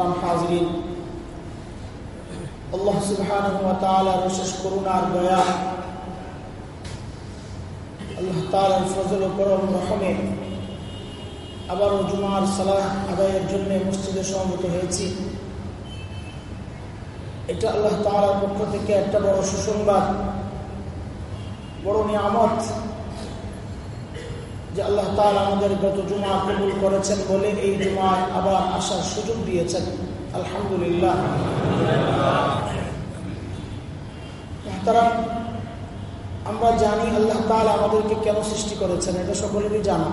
কালাম হাজরিন। আল্লাহ সুবাহার বিশেষ করুণার দয়া, আল্লাহ তালার ফজল করম রহমে আবারও জুমার সালাহ আদায়ের জন্য মসজিদে সমবেত হয়েছি। এটা আল্লাহ তালার পক্ষ থেকে একটা বড় সুসংবাদ, বড় নিয়ামত। যে আল্লাহ তাআলা আমাদের গত জুমা কবুল করেছেন বলে এই জুমায় আবার আসার সুযোগ দিয়েছেন। আলহামদুলিল্লাহ। আমরা জানি আল্লাহ তাআলা আমাদেরকে কেন সৃষ্টি করেছেন, এটা সকলেরই জানা।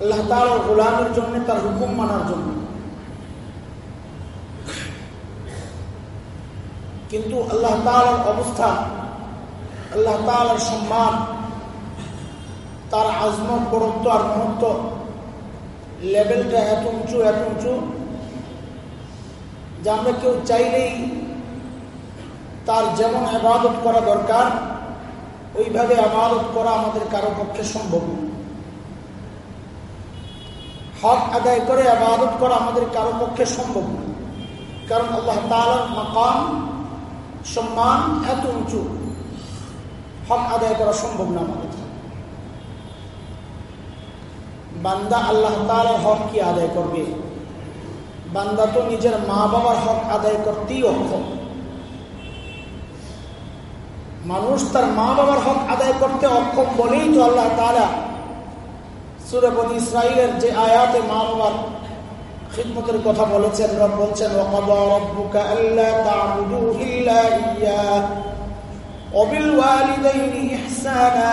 আল্লাহ তাআলা গোলামের জন্য, তার হুকুম মানার জন্য। কিন্তু আল্লাহ তাআলার অবস্থা, আল্লাহ তাআলার সম্মান তার আজমত বড়ত্ব আর মহত্ব লেভেলটা এত উঁচু এত উঁচু যে আমরা কেউ চাইলেই তার যেমন আবাদত করা দরকার, ওইভাবে আবাদত করা আমাদের কারও পক্ষে সম্ভব হক আদায় করে আবাদত করা আমাদের কারও পক্ষে সম্ভব কারণ আল্লাহ তালার মাকাম, সম্মান এত উঁচু। হক আদায় করা সম্ভব না আমাদের। বান্দা আল্লাহ তালার হক কি আদায় করবে? বান্দা তো নিজের মা বাবার হক আদায় করতেই অক্ষম। মানুষ তার মা বাবার হক আদায় করতে অক্ষম বলেই তো আল্লাহ তালা সুরপতি ইসরায়েলের যে আয়াতে মা বাবার খিদমতের কথা বলেছেন বলছেন অবিল ওয়ালিদাইনি ইহসানা।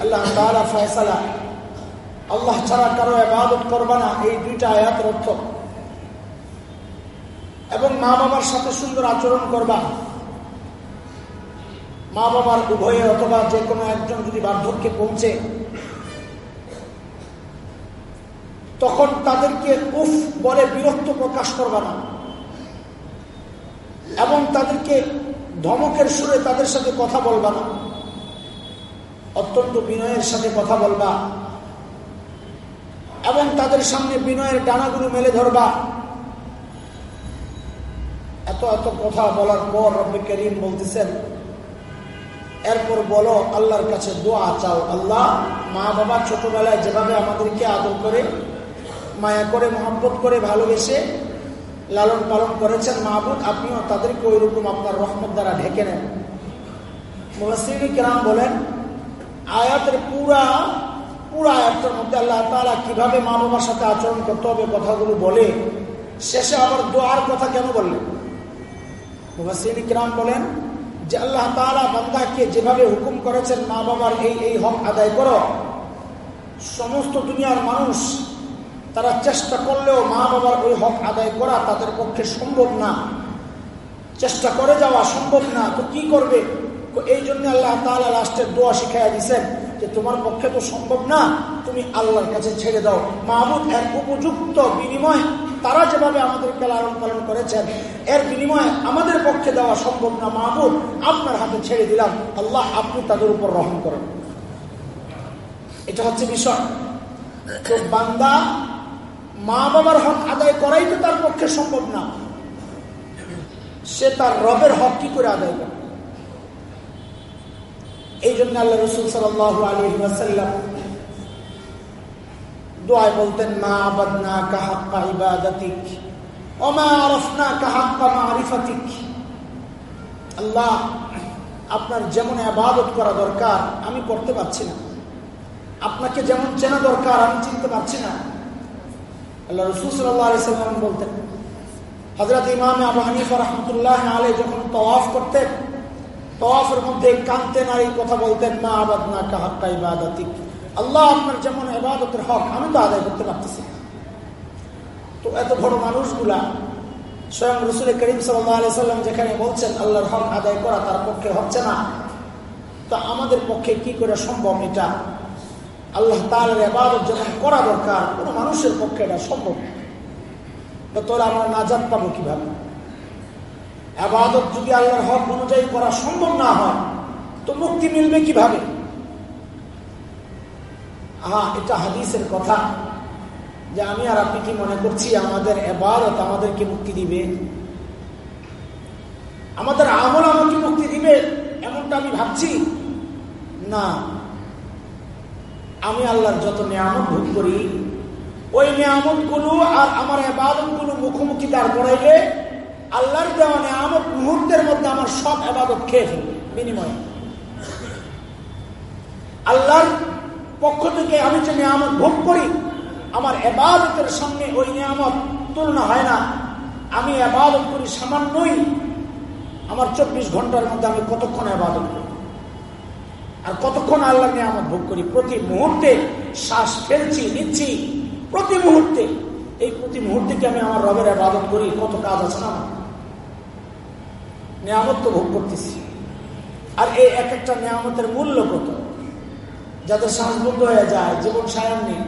আল্লাহ তারা ফয়সালা। আল্লাহ ছাড়া কারও এবাদত করবা না, এই দুইটা আয়াত অর্থ। এবং মা বাবার সাথে সুন্দর আচরণ করবা। মা বাবার উভয়ে অথবা যে কোনো একজন যদি বার্ধক্যে পৌঁছে, তখন তাদেরকে উফ বলে বিরক্ত প্রকাশ করবা না। এবং তাদেরকে ধমকের সুরে তাদের সাথে কথা বলবা না। অত্যন্ত বিনয়ের সাথে কথা বলবা এবং তাদের সামনে বিনয়ের ডানাগুলো মেলে ধরবা। এত এত কথা বলার পর রব্বে করিম বলতেছেন, এরপর বলো, আল্লাহর কাছে দোয়া চাও। আল্লাহ মা বাবা ছোটবেলায় যেভাবে আমাদেরকে আদর করে, মায়া করে, মহব্বত করে, ভালোবেসে লালন পালন করেছেন মাহবুদ আপনিও তাদেরকে ওই রকম আপনার রহমত দ্বারা ঢেকে নেন। মুহাসিনী কেরাম বলেন আয়াতের পুরা পুরা আয়াতের মধ্যে আল্লাহ তারা কীভাবে মা বাবার সাথে আচরণ করতে হবে কথাগুলো বলে, শেষে আবার দোয়ার কথা কেন বললেন? মুহাসিনী বলেন যে আল্লাহ তালা বান্দাকে যেভাবে হুকুম করেছেন মা বাবার এই এই হক আদায় করো, সমস্ত দুনিয়ার মানুষ তারা চেষ্টা করলেও মা বাবার ওই হক আদায় করা তাদের পক্ষে সম্ভব না। চেষ্টা করে যাওয়া সম্ভব না, তো কি করবে? এই জন্য আল্লাহ তালা লাস্টের দোয়া শিখাইয়া দিচ্ছেন যে তোমার পক্ষে তো সম্ভব না, তুমি আল্লাহর কাছে ছেড়ে দাও। মাহবুদ এর উপযুক্ত বিনিময় তারা যেভাবে আমাদেরকে লালন পালন করেছেন, এর বিনিময়ে আমাদের পক্ষে দেওয়া সম্ভব না। মাহবুদ আপনার হাতে ছেড়ে দিলাম। আল্লাহ আপনি তাদের উপর রহম করেন। এটা হচ্ছে বিষয়। তো বান্দা মা বাবার হক আদায় করাই তো তার পক্ষে সম্ভব না। সে তার রবের হক কি করে আদায় করে? এই জন্য আল্লাহ রসুল সাল আলী ওয়াসাল্লাম দোয়ায় বলতেন, মা আবাদনা কাহাক্কা ইবাদাতিক অমা আরফনা কাহাক্কা আল্লাহ, আপনার যেমন আবাদত করা দরকার, আমি করতে পারছি না। আপনাকে যেমন চেনা দরকার, আমি চিনতে পারছি না। আল্লাহ রসুল সাল্লাম বলতেন হজরত ইমাম আবু হানিফা রহমতুল্লাহ আলে যখন তওয়াফ করতেন তওয়াফের মধ্যে কানতেন আর এই কথা বলতেন না, আবাদ না কাহাক্কা ইবাদাতিক। আল্লাহ আপনার যেমন এবাদতের হক, আমি তো আদায় করতে পারতেছি তো এত বড় মানুষগুলা স্বয়ং রসুল করিম সাল্লাম যেখানে বলছেন, আল্লাহর হক আদায় করা তার পক্ষে হচ্ছে না। তা আমাদের পক্ষে কি করে সম্ভব এটা? আল্লাহ তালের এবাদত যখন করা দরকার, কোনো মানুষের পক্ষে এটা সম্ভব তো তোরা আমরা নাজাদ পাবো কীভাবে? আবাদত যদি আল্লাহর হক অনুযায়ী করা সম্ভব না হয়, তো মুক্তি মিলবে কীভাবে? হ্যাঁ এটা হাদিসের কথা যে আমি আর আপনি কি মনে করছি আমাদের এবারত আমাদেরকে মুক্তি দিবে? আমাদের আমল আমাকে মুক্তি দিবে এমনটা আমি ভাবছি? না। আমি আল্লাহর যত নিয়ামত ভোগ করি, ওই নিয়ামতগুলো আর আমার এবাদতগুলো মুখোমুখি দাঁড় করাইলে আল্লাহর দেওয়া নিয়ামত মুহূর্তের মধ্যে আমার সব এবাদত খেয়ে ফেলবে, বিনিময়ে। আল্লাহর পক্ষ থেকে আমি যে নিয়ামত ভোগ করি, আমার এবাদতের সঙ্গে ওই নিয়ামত তুলনা হয় না। আমি এবাদত করি সামান্যই। আমার চব্বিশ ঘণ্টার মধ্যে আমি কতক্ষণ এবাদত করি? আর কতক্ষণ আল্লাহ নিয়ামত ভোগ করি? প্রতি মুহূর্তে শ্বাস ফেলছি, নিচ্ছি। প্রতি মুহূর্তে। এই প্রতি মুহূর্তে কি আমি আমার রবের আবাদত করি? কত কাজ আছে না? নিয়ামত তো ভোগ করতেছি। আর এই এক একটা নিয়ামতের মূল্য কত? যাদের শ্বাস বন্ধ হয়ে যায়, জীবন সায়ন নেই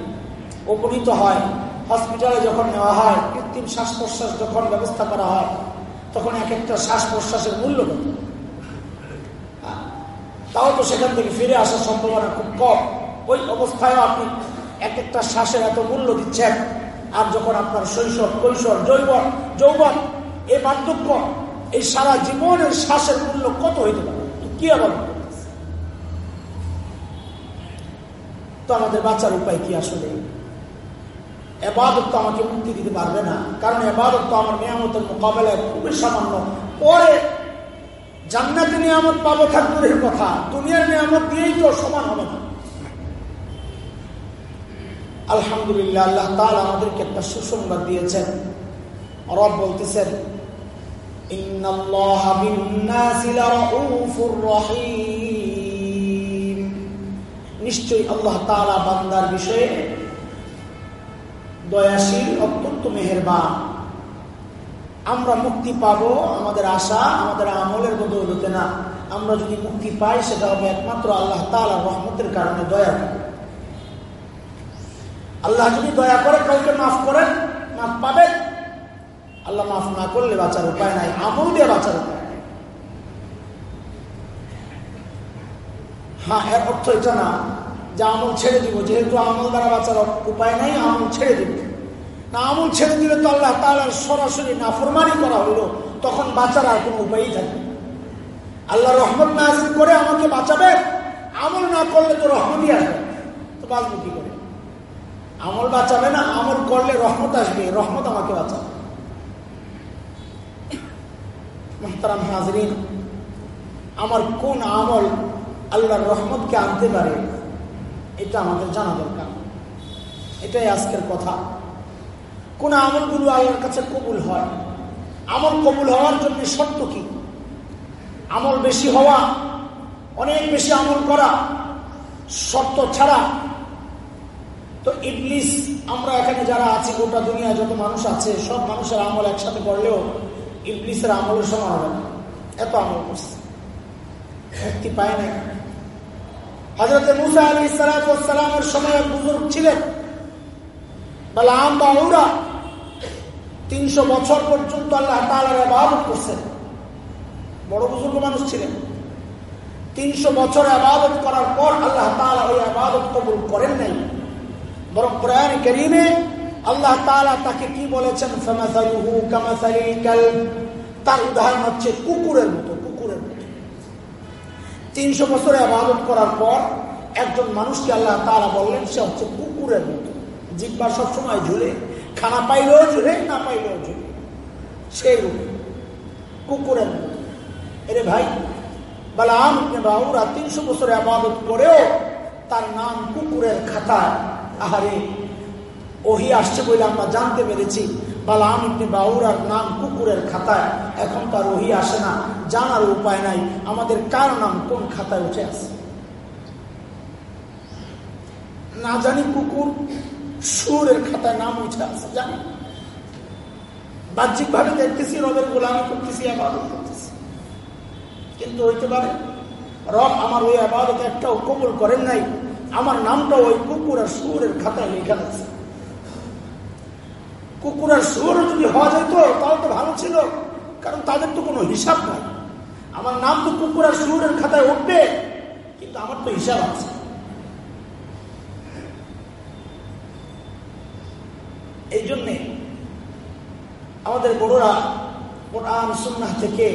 উপনীত হয় হসপিটালে যখন নেওয়া হয়, কৃত্রিম শ্বাস প্রশ্বাস যখন ব্যবস্থা করা হয়, তখন এক একটা শ্বাস প্রশ্বাসের মূল্য কত? তাও তো সেখান থেকে ফিরে আসার সম্ভাবনা খুব কম। ওই অবস্থায় আপনি এক একটা শ্বাসের এত মূল্য দিচ্ছেন। আর যখন আপনার শৈশব, কৈশোর জৈবন যৌবন, এ বার্ধক্য এই সারা জীবনের শ্বাসের মূল্য কত হইতে পারে? কি আবার তো আমাদের বাঁচার উপায় কি আসলে? এবাদত তো আমাকে মুক্তি দিতে পারবে না। কারণ এবাদত তো আমার নিয়ামতের মোকাবেলায় খুবই সামান্য। পরে জান্নাতি নিয়ামত পাবো থাকদুরের কথা। দুনিয়ার নিয়ামত দিয়েই তো সমান হবে না। আলহামদুলিল্লাহ, আল্লাহ তাহলে আমাদেরকে একটা সুসংবাদ দিয়েছেন। রব বলতেছেন নিশ্চয়ই আল্লাহ তালা বান্দার বিষয়ে দয়াশীল, অত্যন্ত মেহেরবান। আমরা মুক্তি পাব আমাদের আশা, আমাদের আমলের বদৌলতে না। আমরা যদি মুক্তি পাই, সেটা হবে একমাত্র আল্লাহ তালা রহমতের কারণে দয়া। করে আল্লাহ যদি দয়া করে কাউকে মাফ করেন, মাফ পাবেন। আল্লাহ মাফ না করলে বাঁচার উপায় নাই, আমল দিয়ে বাঁচার উপায় হ্যাঁ এর অর্থ এটা না যে আমল ছেড়ে দিব, যেহেতু আমল দ্বারা বাঁচার উপায় নাই, আমল ছেড়ে দিব। না, আমল ছেড়ে দিলে তো আল্লাহ তালার সরাসরি নাফরমানি করা হইল, তখন বাঁচার আর কোনো উপায়ই থাকে আল্লাহ রহমত নাজির করে আমাকে বাঁচাবে, আমল না করলে তো রহমতই আসবে তো বাঁচবো কি করে? আমল বাঁচাবে না, আমল করলে রহমত আসবে, রহমত আমাকে বাঁচাবে। মোহতারাম হাজরিন, আমার কোন আমল আল্লাহর রহমতকে আনতে পারে? এটা আমাদের জানা দরকার। এটাই আজকের কথা। কোন আমলগুলো আল্লাহর কাছে কবুল হয়? আমল কবুল হওয়ার জন্য শর্ত কি? আমল বেশি হওয়া, অনেক বেশি আমল করা শর্ত ছাড়া, তো ইবলিস, আমরা এখানে যারা আছি, গোটা দুনিয়া যত মানুষ আছে, সব মানুষের আমল একসাথে করলেও ইবলিসের আমলের সমান হবে না। এত আমল করছে। মুক্তি পায় নাই। হজরত মুসা আলী সালামের সময় বুজুর্গ ছিলেন। বালাম বাউরা তিনশো বছর পর্যন্ত আল্লাহ তালার আবাদত করছেন। বড় বুজুর্গ মানুষ ছিলেন। তিনশো বছর আবাদত করার পর আল্লাহ তালা ওই আবাদত কবুল করেন নাই। বরং কোরআন করিমে আল্লাহ তালা তাকে কি বলেছেন? তার উদাহরণ হচ্ছে কুকুরের মতো কুকুরের মতো। তিনশো বছরে আবাদত করার পর একজন মানুষকে আল্লাহ তালা বললেন, সে হচ্ছে কুকুরের মতো। জিব্বা সবসময় ঝুলে, খানা পাইলেও ঝুলে, না পাইলেও ঝুলে। সেই রূপে, কুকুরের মতো। এরে ভাই, বালাম বাবুরা তিনশো বছরে আবাদত করেও তার নাম কুকুরের খাতায় আহারে ওহি আসছে বলে আমরা জানতে পেরেছি। বালাম ইবনে বাউরার নাম কুকুরের খাতায়। এখন তার ওহি আসে না, জানার উপায় নাই। আমাদের কার নাম কোন খাতায় উঠে আছে? না জানি কুকুর, সুরের খাতায় নাম উঠে আছে, জানি। বাহ্যিক ভাবে দেখতেছি, রবের গোলামি করতেছি, আবাদত করতেছি। কিন্তু হইতে পারে, রব আমার ওই আবাদত একটাও কবুল করেন নাই। আমার নামটা ওই কুকুর আর সুরের খাতায় লেখা আছে। কুকুর আর সুর যদি হওয়া যেত, তাহলে তো ভালো ছিল, কারণ তাদের তো কোনো হিসাব নাই। আমার নাম তো কুকুর আর সুরের খাতায় উঠবে, কিন্তু আমার তো হিসাব আছে। এই জন্যে আমাদের বড়রা কোরআন সুন্না থেকে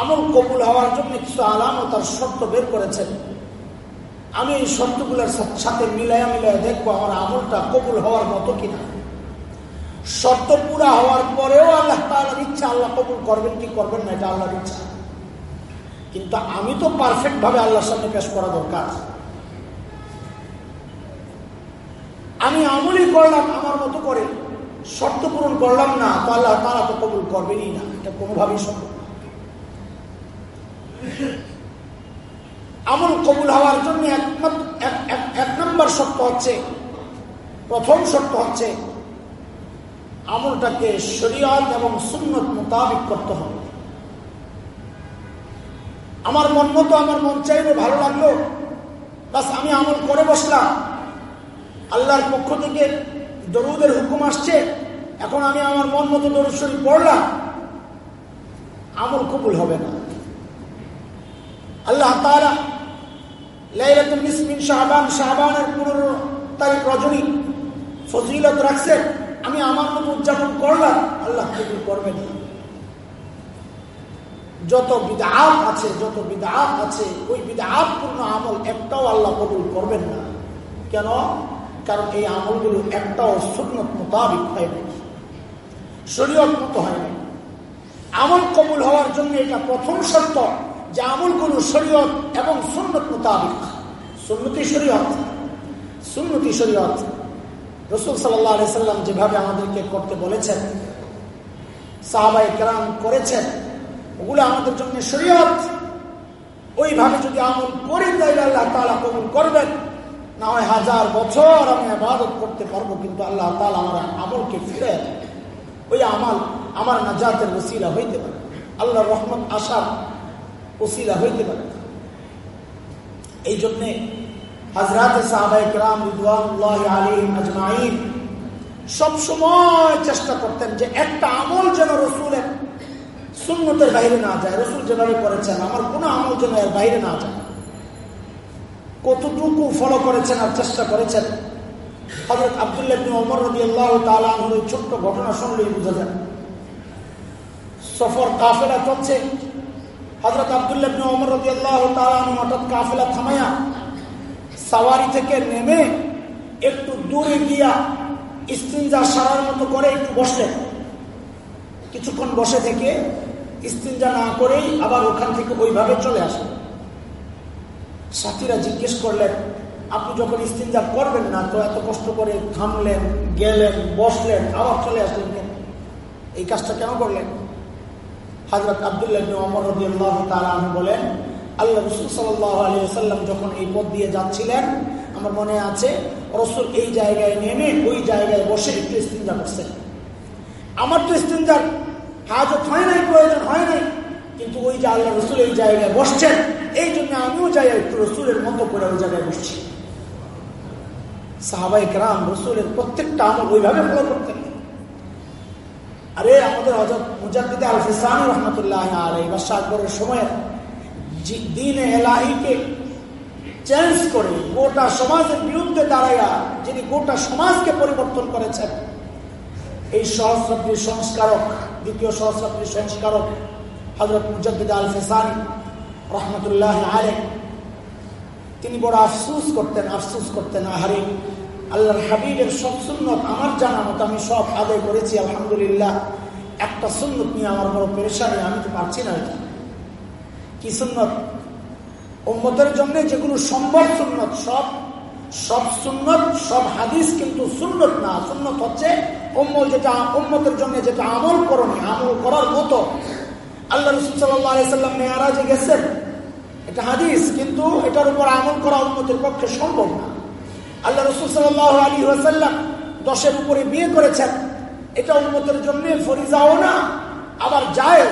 আমল কবুল হওয়ার জন্য কিছু আলাম ও তার শর্ত বের করেছেন। আমি এই শর্তগুলোর সাথে মিলাইয়া মিলাইয়া দেখব আমার আমলটা কবুল হওয়ার মতো কিনা। শর্ত পুরা হওয়ার পরেও আল্লাহ তাল্লাহর ইচ্ছা, আল্লাহ কবুল করবেন কি করবেন না, এটা আল্লাহর ইচ্ছা। কিন্তু আমি তো পারফেক্ট ভাবে আল্লাহর সামনে পেশ করা দরকার। আমি আমলই করলাম, আমার মতো করে শর্ত পূরণ করলাম না, তো আল্লাহ তারা তো কবুল করবেনই না, এটা কোনোভাবেই সম্ভব আমল কবুল হওয়ার জন্য এক নম্বর শর্ত হচ্ছে, প্রথম শর্ত হচ্ছে আমলটাকে শরীয়ত এবং সুন্নত মোতাবিক করতে হবে। আমার মন মতো আমার মন চাইলে ভালো লাগল। বাস আমি আমল করে বসলাম। আল্লাহর পক্ষ থেকে দরুদের হুকুম আসছে। এখন আমি আমার মন মতো দরুদ পড়লাম। আমল কবুল হবে না। আল্লাহ তারা লাইলাতুল মিসমিন শাহবান, শাহবানের পনেরো তারিখ রজনী ফজিলত রাখছেন। আমি আমার মতো উদযাপন করলাম, আল্লাহ কবুল করবেন। যত বিদাত আছে, যত বিদাত আছে, ওই বিদাত পূর্ণ আমল একটাও আল্লাহ কবুল করবেন না। কেন? কারণ এই আমলগুলো একটাও সুন্নত মোতাবিক হয় না শরীয়ত মতো হয় না আমল কবুল হওয়ার জন্য এটা প্রথম শর্ত যে আমলগুলো শরীয়ত এবং সুন্নত মোতাবিক। সুন্নতি শরীয়ত সুন্নতি শরীয়ত। রসুল সাল্লাম যেভাবে আমাদেরকে করতে বলেছেন সাহাবাই কেরাম করেছেন, ওগুলো আমাদের জন্য শরীয়ত। ওইভাবে যদি আমল করি তাইলে আল্লাহ তালা কবুল করবেন। না হয় হাজার বছর আমি আবাদত করতে পারব, কিন্তু আল্লাহ তালা আমার আমলকে ফিরে ওই আমাল আমার নাজাতের ওসিলা হইতে পারে। আল্লাহ রহমত আসার ওসিলা হইতে পারে। এই জন্যে হাজরাত সাহাবাই কেরাম রিদওয়ানুল্লাহ আলিম সবসময় চেষ্টা করতেন যে একটা আমল যেন রসুলের সুন্নতের বাইরে না যায়। রসুল যেভাবে করেছেন, আমার কোনো আমল যেন এর বাইরে না যায়। কতটুকু ফলো করেছেন আর চেষ্টা করেছেন? হজরত আবদুল্লাহ রবি আল্লাহ তালুর ছোট্ট ঘটনা শুনলেই বুঝা যায়। সফর কাফেলা চলছে হজরত আবদুল্লাহ রবি আল্লাহ হঠাৎ কাফেলা থামাইয়া সাওয়ারি থেকে নেমে একটু দূরে গিয়া ইস্তিনজা সারার মতো করে একটু বসলেন। কিছুক্ষণ বসে থেকে ইস্তিনজা না করেই আবার ওখান থেকে ওইভাবে চলে আসেন সাথীরা জিজ্ঞেস করলেন, আপনি যখন ইস্তিনজা করবেন না তো এত কষ্ট করে থামলেন, গেলেন, বসলেন, আবার চলে আসলেন কেন? এই কাজটা কেন করলেন? হাজরত আবদুল্লাহ অমর রদিয়াল্লাহ তালা বলেন আল্লাহ রসুল সাল্লাম যখন এই পথ দিয়ে যাচ্ছিলেন, আমার মনে আছে রসুল এই জায়গায় নেমে ওই জায়গায় বসে একটু ইস্তিনজা করছেন। আমার তো ইস্তিনজার হাজত হয় নাই, প্রয়োজন হয় নাই, কিন্তু ওই যে আল্লাহ রসুল এই জায়গায় বসছেন, এই জন্য আমিও যাই একটু রসুলের মতো করে ওই জায়গায় বসছি। সাহাবাই গ্রাম রসুলের প্রত্যেকটা আমল ওইভাবে ফলো করতেন। আরে আমাদের হজরত মুজাদ্দিদ আল ফিসানি রহমতুল্লাহ আলাই বাদশাহ আকবরের সময় দিন এলাহিকে চেঞ্জ করে গোটা সমাজের বিরুদ্ধে দাঁড়াইয়া যিনি গোটা সমাজকে পরিবর্তন করেছেন, এই সহস্রাব্দীর সংস্কারক, দ্বিতীয় সহস্রাব্দীর সংস্কারক হজরত মুজাদ্দিদ আল ফেসানি রহমতুল্লাহ আলে তিনি বড় আফসুস করতেন আফসুস করতেন, আহারে আল্লাহর হাবিবের সব সুন্নত আমার জানা মতো আমি সব আদায় করেছি, আলহামদুলিল্লাহ। একটা সুন্নত নিয়ে আমার বড় পেরেশানি, আমি তো পারছি না এটা। কি সুন্নত? উম্মতের জন্য যেগুলো সম্ভব সুন্নত, সব সব সুন্নত, সব হাদিস কিন্তু সুন্নত না। সুন্নত হচ্ছে উম্মত যেটা, উম্মতের জন্য যেটা আমল করণীয় আমল করার মতো। আল্লাহ রসুল সাল্লাম মেয়ারাজে গেছেন। এটা হাদিস, কিন্তু এটার উপর আমল করা উন্মতের পক্ষে সম্ভব না। আল্লাহ রসুল সাল্লাহ আলী ওয়াসাল্লাম দশের উপরে বিয়ে করেছেন। এটা উন্মতের জন্য ফরিজাও না, আবার যায়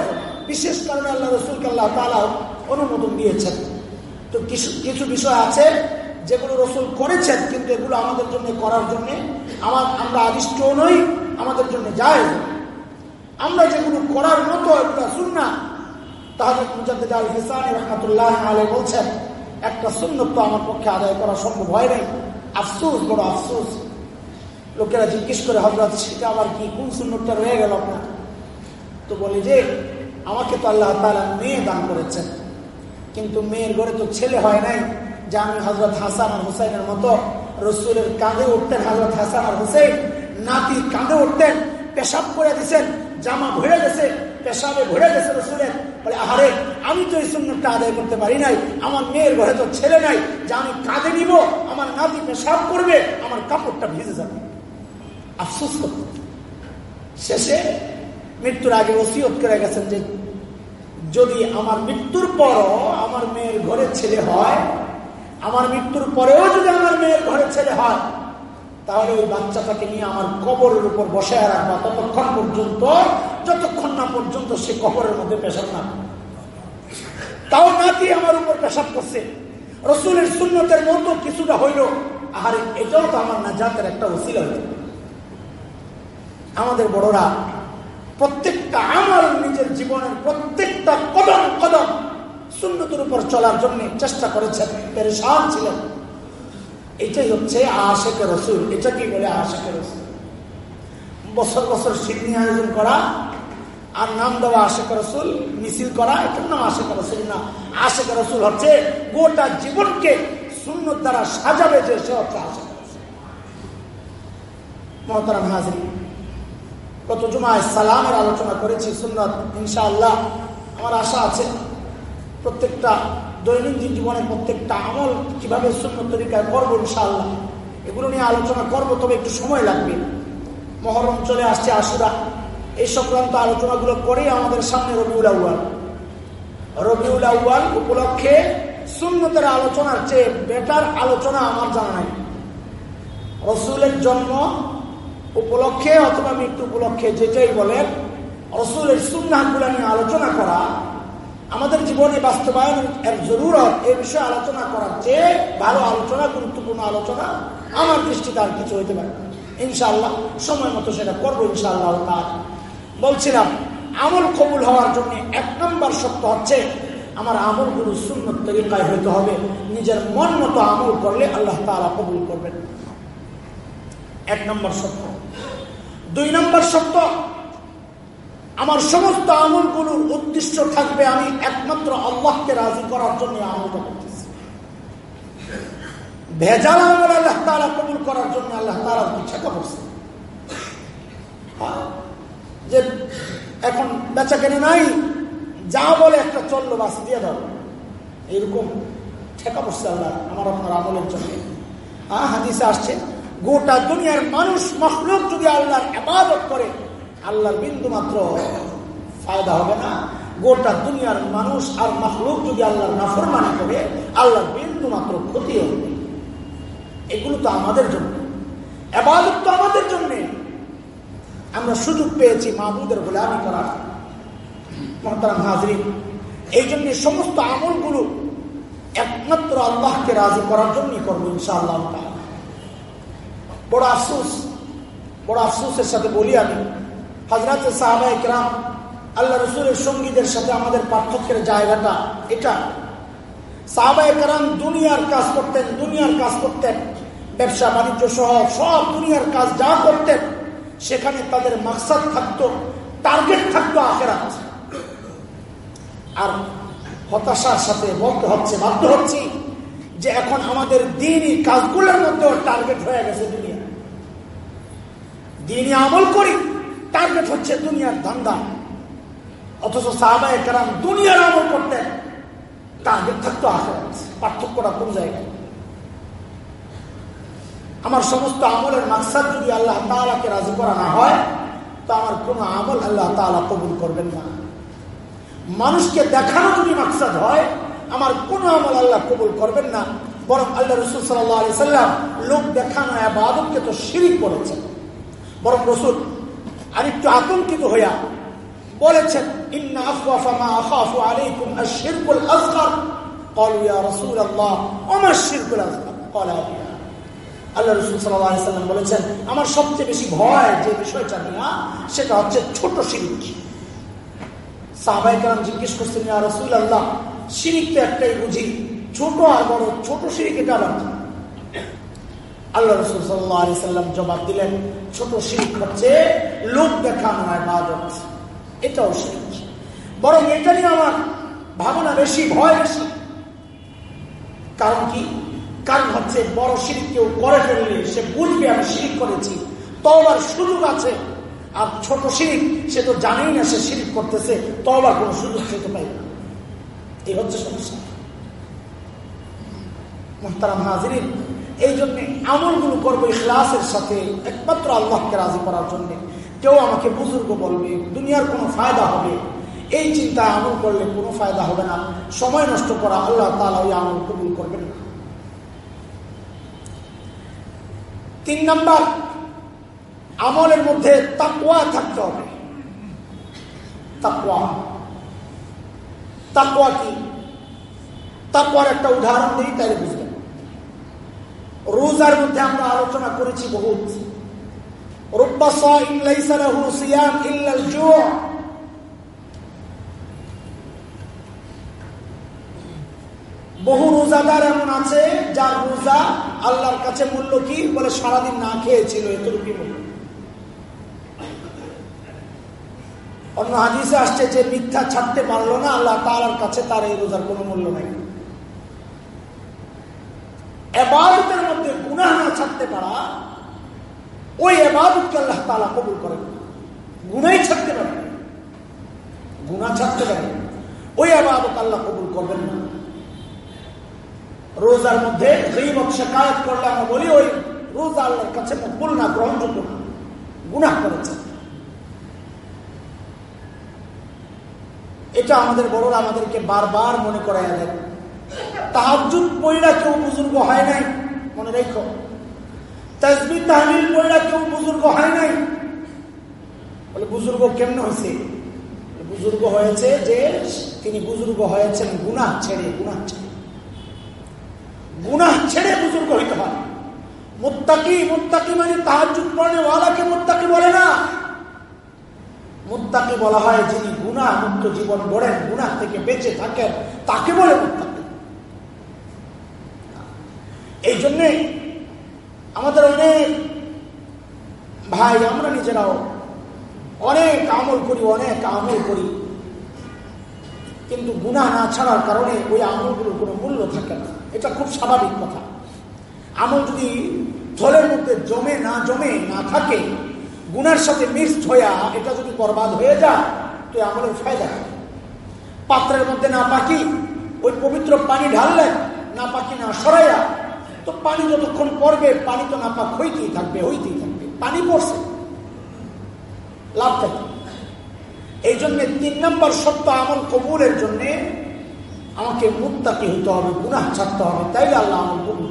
বিশেষ কারণে আল্লাহ রসুলকে আল্লাহ তালা অনুমোদন দিয়েছেন। তো কিছু কিছু বিষয় আছে যেগুলো রসুল করেছেন, কিন্তু এগুলো আমাদের জন্য, করার জন্য আমার, আমরা আদিষ্ট নই, আমাদের জন্য যায় আমরা যেগুলো করার মতো এগুলো শুননা তাহলে মুজাদ্দিদ আল হিসান রহমতুল্লাহ আলে বলছেন, একটা সুন্নত তো আমার পক্ষে আদায় করা সম্ভব হয় নাই। আফসুস, বড় আফসুস। লোকেরা জিজ্ঞেস করে হজরত সেটা আবার কি? কোন সুন্নতটা রয়ে গেল আপনার? তো বলি যে আমাকে তো আল্লাহ তালা মেয়ে দান করেছেন। কিন্তু মেয়ের ঘরে তো ছেলে হয় নাই, যে আমি হজরত হাসান আর হুসাইনের মতো রসুলের কাঁধে উঠতেন হজরত হাসান আর হুসেন নাতি কাঁধে উঠতেন, পেশাব করে দিছেন, জামা ভরে গেছে, পেশাবে ভরে গেছে রসুলের। বলে, আহারে, আমি তো এই সুন্নতটা আদায় করতে পারি নাই, আমার মেয়ের ঘরে তো ছেলে নাই, যে আমি কাঁধে নিব, আমার নাতি পেশাব করবে, আমার কাপড়টা ভিজে যাবে। আফসোস করতে শেষে মৃত্যুর আগে ওসিয়ত করে গেছেন যে যদি আমার মৃত্যুর পরও আমার মেয়ের ঘরে ছেলে হয়, আমার মৃত্যুর পরেও যদি আমার মেয়ের ঘরে ছেলে হয়, তাহলে ওই বাচ্চাটাকে নিয়ে আমার কবরের উপর বসে রাখবা ততক্ষণ পর্যন্ত, যতক্ষণ না পর্যন্ত সে কবরের মধ্যে পেশাব না তাও নাতি আমার উপর পেশাব করছে। রসুলের শূন্যতের মতো কিছুটা হইল আর এটাও তো আমার নাজাতের একটা ওসিলা হইল। আমাদের বড়রা প্রত্যেকটা আমার নিজের জীবনের প্রত্যেকটা কদম কদম শূন্যতের উপর চলার জন্য চেষ্টা করেছেন, পেরেশান ছিলেন। এটাই হচ্ছে আশেকে রসুল। এটা কি বলে আশেকে রসুল? বছর বছর সিডনি আয়োজন করা আর নাম দেওয়া আশেক রসুল, মিছিল করা, এটার নাম আশেক রসুল না। আশেক রসুল হচ্ছে গোটা জীবনকে শূন্য দ্বারা সাজাবে যে সে হচ্ছে আশেক মহতারাম হাজরি কত জুমায় সালামের আলোচনা করেছি, সুন্নত, ইনশাআল্লাহ। আমার আশা আছে, প্রত্যেকটা দৈনন্দিন জীবনে প্রত্যেকটা আমল কীভাবে সুন্নত তরিকায় করব, ইনশাআল্লাহ। এগুলো নিয়ে আলোচনা করব, তবে একটু সময় লাগবে। মহরম চলে আসছে আশুরা। এই সংক্রান্ত আলোচনাগুলো করেই আমাদের সামনে রবিউল আউ্য়াল। রবিউল আউ্য়াল উপলক্ষে সুন্নতের আলোচনার চেয়ে বেটার আলোচনা আমার জানা নাই। রসুলের জন্ম উপলক্ষে অথবা মৃত্যু উপলক্ষে যেটাই বলেন, রসুলের সুন্নাহগুলো নিয়ে আলোচনা করা, আমাদের জীবনে বাস্তবায়ন এর জরুরত, এ বিষয়ে আলোচনা করার চেয়ে ভালো আলোচনা, গুরুত্বপূর্ণ আলোচনা আমার দৃষ্টিতে আর কিছু হইতে পারে ইনশাআল্লাহ, সময় মতো সেটা করব ইনশাআল্লাহ তার বলছিলাম, আমল কবুল হওয়ার জন্য এক নম্বর সত্য হচ্ছে আমার আমলগুলো সুন্নত তরিকায় হইতে হবে। নিজের মন মতো আমল করলে আল্লাহ তালা কবুল করবেন। এক নম্বর সত্য দুই নম্বর সত্য আমার সমস্ত আমলগুলোর উদ্দেশ্য থাকবে আমি একমাত্র আল্লাহকে রাজি করার জন্য আমলটা করতেছি। ভেজাল আমল আল্লাহ তালা কবুল করার জন্য আল্লাহ তালা ছেকা করছে। যে এখন বেচা কেনে নাই, যা বলে একটা চলল, বাস দিয়ে দাও। এইরকম ঠেকা পড়ছে আল্লাহ আমার আপনার আমলের জন্য। হাদিসে আসছে গোটা দুনিয়ার মানুষ, মখলুক যদি আল্লাহর আবাদত করে, আল্লাহর বিন্দু মাত্র ফায়দা হবে না। গোটা দুনিয়ার মানুষ আর মখলুক যদি আল্লাহর নাফরমানি করে, আল্লাহর বিন্দু মাত্র ক্ষতি হবে। এগুলো তো আমাদের জন্য। আবাদত তো আমাদের জন্যে। আমরা সুযোগ পেয়েছি মাহবুদের গোলামি করার। মহতারাম হাজরিন, এই জন্য সমস্ত আমলগুলো একমাত্র আল্লাহকে রাজি করার জন্যই করব ইনশাআল্লাহ বড় আফসুস, বড় আফসুসের সাথে বলি আমি হজরত সাহাবা ইকরাম আল্লাহ রসুলের সঙ্গীদের সাথে আমাদের পার্থক্যের জায়গাটা এটা। সাহাবা ইকরাম দুনিয়ার কাজ করতেন, দুনিয়ার কাজ করতেন, ব্যবসা, বাণিজ্য সহ সব দুনিয়ার কাজ যা করতেন, সেখানে তাদের মাকসাদ থাকতো, টার্গেট থাকতো আখেরাত। আর হতাশার সাথে বলতে হচ্ছে বাধ্য হচ্ছি যে এখন আমাদের দিনই কাজগুলোর মধ্যেও টার্গেট হয়ে গেছে দুনিয়া দিনই আমল করি, টার্গেট হচ্ছে দুনিয়ার ধান্দা। অথচ সাহাবায় কারাম দুনিয়ার আমল করতেন টার্গেট থাকতো আখেরাত, পার্থক্যটা কোন জায়গায়? আমার সমস্ত আমলের মাকসাদ যদি আল্লাহ তালাকে রাজি করা না হয়, তো আমার কোন আমল আল্লাহ তালা কবুল করবেন না। মানুষকে দেখানো যদি মাকসাদ হয়, আমার কোন আমল আল্লাহ কবুল করবেন না। বরং আল্লাহ রসুল সাল্লাহ সাল্লাম লোক দেখানো আবাদতকে তো শিরিক করেছেন বরং রসুল আর একটু আতঙ্কিত হইয়া বলেছেন ইন্না আফওয়াফা মা আখাফু আলাইকুম আশ-শিরকুল আসগর قالوا يا رسول الله وما الشرك الاصغر قال আল্লাহ রসুল সাল্লাম বলেছেন আমার সবচেয়ে বেশি ভয় যে বিষয়টা নিয়ে সেটা হচ্ছে ছোট শিরিক সাহবাইকার জিজ্ঞেস করছেন রসুল আল্লাহ শিরিক তো একটাই বুঝি ছোট আর বড় ছোট শিরিক এটা আবার আল্লাহ রসুল সাল্লাম জবাব দিলেন, ছোট শিরিক হচ্ছে লোক দেখানো হয় বাদত এটাও শিরিক বরং এটা নিয়ে আমার ভাবনা বেশি, ভয় বেশি। কারণ কি? কারণ হচ্ছে বড় শিরিক কেউ করে ফেললে সে বুঝবে আমি শিরিক করেছি তবার সুযোগ আছে। আর ছোট শিরিক সে তো জানেই না সে শিরিক করতেছে তবার কোনো সুযোগ সে তো না। এই হচ্ছে সমস্যা। মোহতারাম হাজির এই জন্য আমলগুলো করব ইখলাসের সাথে, একমাত্র আল্লাহকে রাজি করার জন্য। কেউ আমাকে বুজুর্গ বলবে, দুনিয়ার কোনো ফায়দা হবে। এই চিন্তা আমল করলে কোনো ফায়দা হবে না। সময় নষ্ট করা আল্লাহ তালা ওই আমল কবুল করবেন না। তিন নম্বর, আমলের মধ্যে তাকুয়া থাকতে হবে। তাকুয়া তাকুয়া কি? তাকুয়ার একটা উদাহরণ দিই তাহলে বুঝবেন। রোজার মধ্যে আমরা আলোচনা করেছি বহুত। বহু রোজাদার এমন আছে, যার রোজা আল্লাহর কাছে মূল্য কি বলে সারাদিন না খেয়েছিল এতটুকু অন্য হাদিসে আসছে যে মিথ্যা ছাড়তে পারল না, আল্লাহ তালার কাছে তার এই রোজার কোনো মূল্য নাই। মধ্যে গুনাহ না, ছাড়তে পারা। ওই এবাদতকে আল্লাহ তালা কবুল করেন। গুনাই ছাড়তে পারে। গুণা ছাড়তে পারে। ওই আবাদত আল্লাহ কবুল করবেন না। রোজার মধ্যে গরিবক শেখায়ত করলে আমরা বলি, ওই রোজা আল্লাহর কাছে মকবুল না, গ্রহণযোগ্য না। গুনাহ করেছে এটা আমাদের বড়রা আমাদেরকে বারবার মনে করাই দেয় তাহাজুদ পয়লা কেউ বুজুর্গ হয় নাই। মনে রেখো। তাজবি তাহলিল পয়লা কেউ বুজুর্গ হয় নাই? বলে, বুজুর্গ কেমন হয়েছে? বুজুর্গ হয়েছে যে তিনি বুজুর্গ হয়েছেন গুনাহ ছেড়ে গুনাহ ছেড়ে। গুনাহ ছেড়ে বুজুর্গ হইতে হয়। মুত্তাকি মুত্তাকি মানে তাহাজুদ পড়ে ওয়ালাকে মুত্তাকি বলে না। মুত্তাকি বলা হয় যিনি গুনাহ মুক্ত জীবন গড়েন, গুনাহ থেকে বেঁচে থাকেন, তাকে বলে মুত্তাকি। এই জন্যে আমাদের অনেক ভাই, আমরা নিজেরাও অনেক আমল করি, অনেক আমল করি। কিন্তু গুণা না ছাড়ার কারণে ওই আমলগুলোর কোনো মূল্য থাকে না। এটা খুব স্বাভাবিক কথা। আমল যদি থলের মধ্যে জমে না জমে না থাকে, গুনার সাথে মিক্সড হইয়া এটা যদি বরবাদ হয়ে যায়, তো আমলের ফায়দা পাত্রের মধ্যে না পাকি ওই পবিত্র পানি ঢাললেন না পাকি না সরাইয়া তো পানি যতক্ষণ পড়বে, পানি তো না পাক হইতেই থাকবে হইতেই থাকবে। পানি পড়ছে। লাভ থাকে এই জন্য তিন নম্বর সত্য আমল কবুলের জন্যে আমাকে মুত্তাকি হইতে হবে, গুনাহ ছাড়তে হবে। তাই আল্লাহ আমল কবুল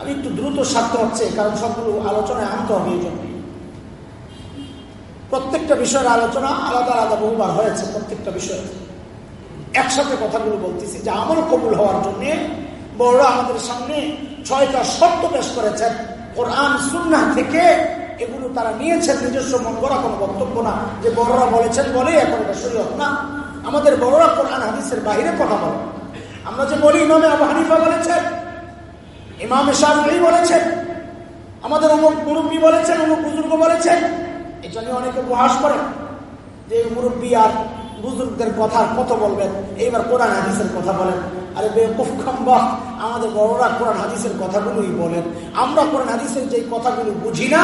আমি একটু দ্রুত সারতে হচ্ছে, কারণ সবগুলো আলোচনায় আনতে হবে এই জন্য। প্রত্যেকটা বিষয়ের আলোচনা আলাদা আলাদা বহুবার হয়েছে, প্রত্যেকটা বিষয়ে। একসাথে কথাগুলো বলতেছি, যে আমল কবুল হওয়ার জন্য বড়রা আমাদের সামনে ছয়টা শর্ত পেশ করেছেন। কোরআন সুন্না থেকে এগুলো তারা নিয়েছেন, নিজস্ব মন করা কোনো বক্তব্য না। যে বড়রা বলেছেন বলে এখন এটা শরীয়ত না। আমাদের বড়রা কোরআন, হাদিসের বাহিরে কথা বলে। আমরা যে বলি, ইমামে আবু হানিফা বলেছেন, ইমামে শাহি বলেছেন, আমাদের অমুক মুরব্বী বলেছেন, অমুক বুজুর্গ বলেছেন। এটা নিয়ে অনেকে উপহাস করেন যে মুরব্বী আর বুজুর্গদের কথার কত বলবেন? এইবার কোরআন হাদিসের কথা বলেন। আরে বেকুফাম্বাহ আমাদের বড়রা কোরআন হাদিসের কথাগুলোই বলেন। আমরা কোরআন হাদিসের যে কথাগুলো বুঝি না,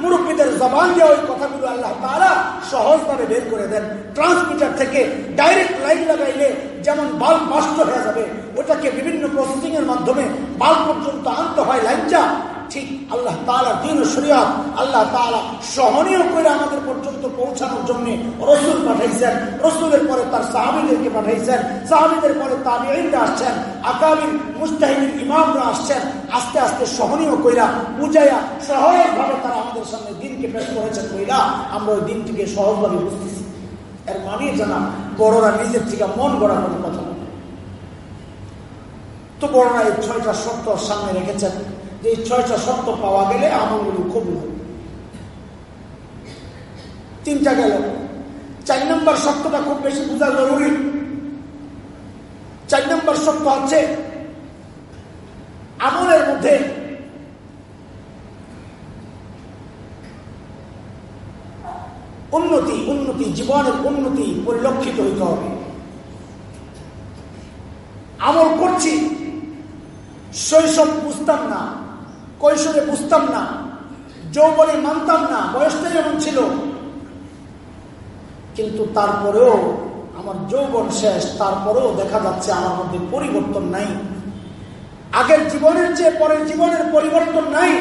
মুরব্বীদের জবান দিয়ে ওই কথাগুলো আল্লাহ তারা সহজভাবে বের করে দেন। ট্রান্সমিটার থেকে ডাইরেক্ট লাইন লাগাইলে যেমন বাল্ব নষ্ট হয়ে যাবে, ওটাকে বিভিন্ন প্রসেসিং এর মাধ্যমে বাল্ব পর্যন্ত আনতে হয় লাইনটা। ঠিক আল্লাহ তালা দিন শরিয়াত আল্লাহ তালা সহনীয় করে আমাদের পর্যন্ত পৌঁছানোর জন্য রসুল পাঠাইছেন। রসুলের পরে তার সাহাবিদেরকে পাঠাইছেন। সাহাবিদের পরে তাবিরা আসছেন। আকাবির মুস্তাহিদের ইমামরা আসছেন। আস্তে আস্তে সহনীয় কইরা, বুঝাইয়া সহজভাবে তারা আমাদের সামনে দিনকে পেশ করেছেন কইরা আমরা ওই দিনটিকে সহজভাবে বুঝতেছি। এর মানিয়ে জানা বড়রা নিজের থেকে মন গড়া কোনো কথা তো বড়রা এই ছয়টা সত্য সামনে রেখেছেন। যে ছয়টা শর্ত পাওয়া গেলে আমলগুলো হবে তিনটা গেল। চার নম্বর শর্তটা খুব বেশি বোঝা জরুরি। চার নম্বর শর্ত হচ্ছে, আমলের মধ্যে উন্নতি উন্নতি, জীবনের উন্নতি পরিলক্ষিত হইতে হবে। আমল করছি, শৈশব বুঝতাম না। কৈশোরে বুঝতাম না, যৌবনে মানতাম না, বয়সটাই এমন ছিল। কিন্তু তারপরেও আমার যৌবন শেষ, তারপরেও দেখা যাচ্ছে আমার মধ্যে পরিবর্তন নাই। আগের জীবনের চেয়ে পরের জীবনের পরিবর্তন নাই।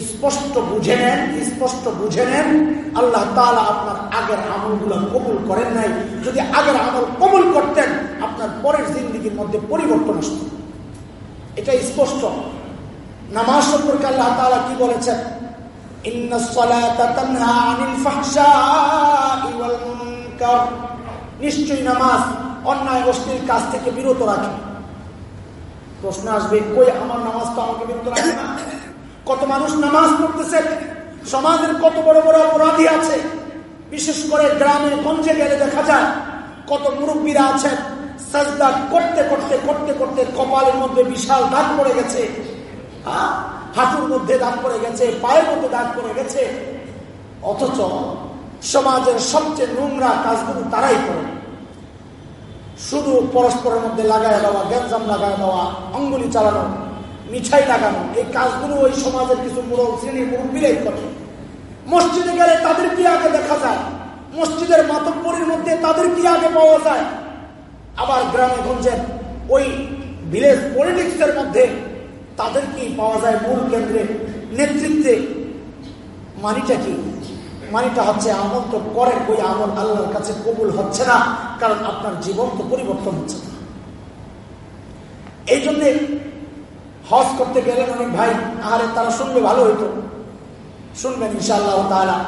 স্পষ্ট বুঝে নেন, স্পষ্ট বুঝে নেন, আল্লাহ তালা আপনার আগের আমলগুলো কবুল করেন নাই। যদি আগের আমল কবুল করতেন, আপনার পরের জিন্দিগির মধ্যে পরিবর্তন আসত। এটা স্পষ্ট। নামাজ সম্পর্কে আল্লাহ তালা কি বলেছেন? নিশ্চয়ই নামাজ অন্যায় থেকে বিরত রাখে। কই আমার নামাজ তো আমাকে বিরত রাখে কত মানুষ নামাজ পড়তেছে? সমাজের কত বড় বড় অপরাধী আছে? বিশেষ করে গ্রামের গঞ্জে গেলে দেখা যায়, কত মুরব্বীরা আছেন, সাজদা করতে করতে করতে করতে কপালের মধ্যে বিশাল দাগ পড়ে গেছে। হাঁটুর মধ্যে দাগ পড়ে গেছে, পায়ের মধ্যে দাগ পড়ে গেছে। অথচ সমাজের সবচেয়ে নোংরা কাজগুলো তারাই করে। শুধু পরস্পরের মধ্যে লাগায় দেওয়া, গ্যাঞ্জাম লাগায় দেওয়া অঙ্গুলি চালানো, মিঠাই লাগানো, এই কাজগুলো ওই সমাজের কিছু মুরল শ্রেণির মুরব্বীরাই করে। মসজিদে গেলে তাদের কি আগে দেখা যায়? মসজিদের মাতব্বরীর মধ্যে তাদের কি আগে পাওয়া যায়? আবার গ্রামে গঞ্জের ওই ভিলেজ পলিটিক্সের মধ্যে তাদের কি পাওয়া যায় মূল কেন্দ্রে নেতৃত্বে। মানিটা কি? মানিটা হচ্ছে আমল তো করেন ওই আমল আল্লাহর কাছে কবুল হচ্ছে না, কারণ আপনার জীবন তো পরিবর্তন হচ্ছে না। এই জন্যে হজ করতে গেলেন অনেক ভাই, আহারে তারা শুনবে ভালো হইতো। শুনবেন ইনশাআল্লাহ তালা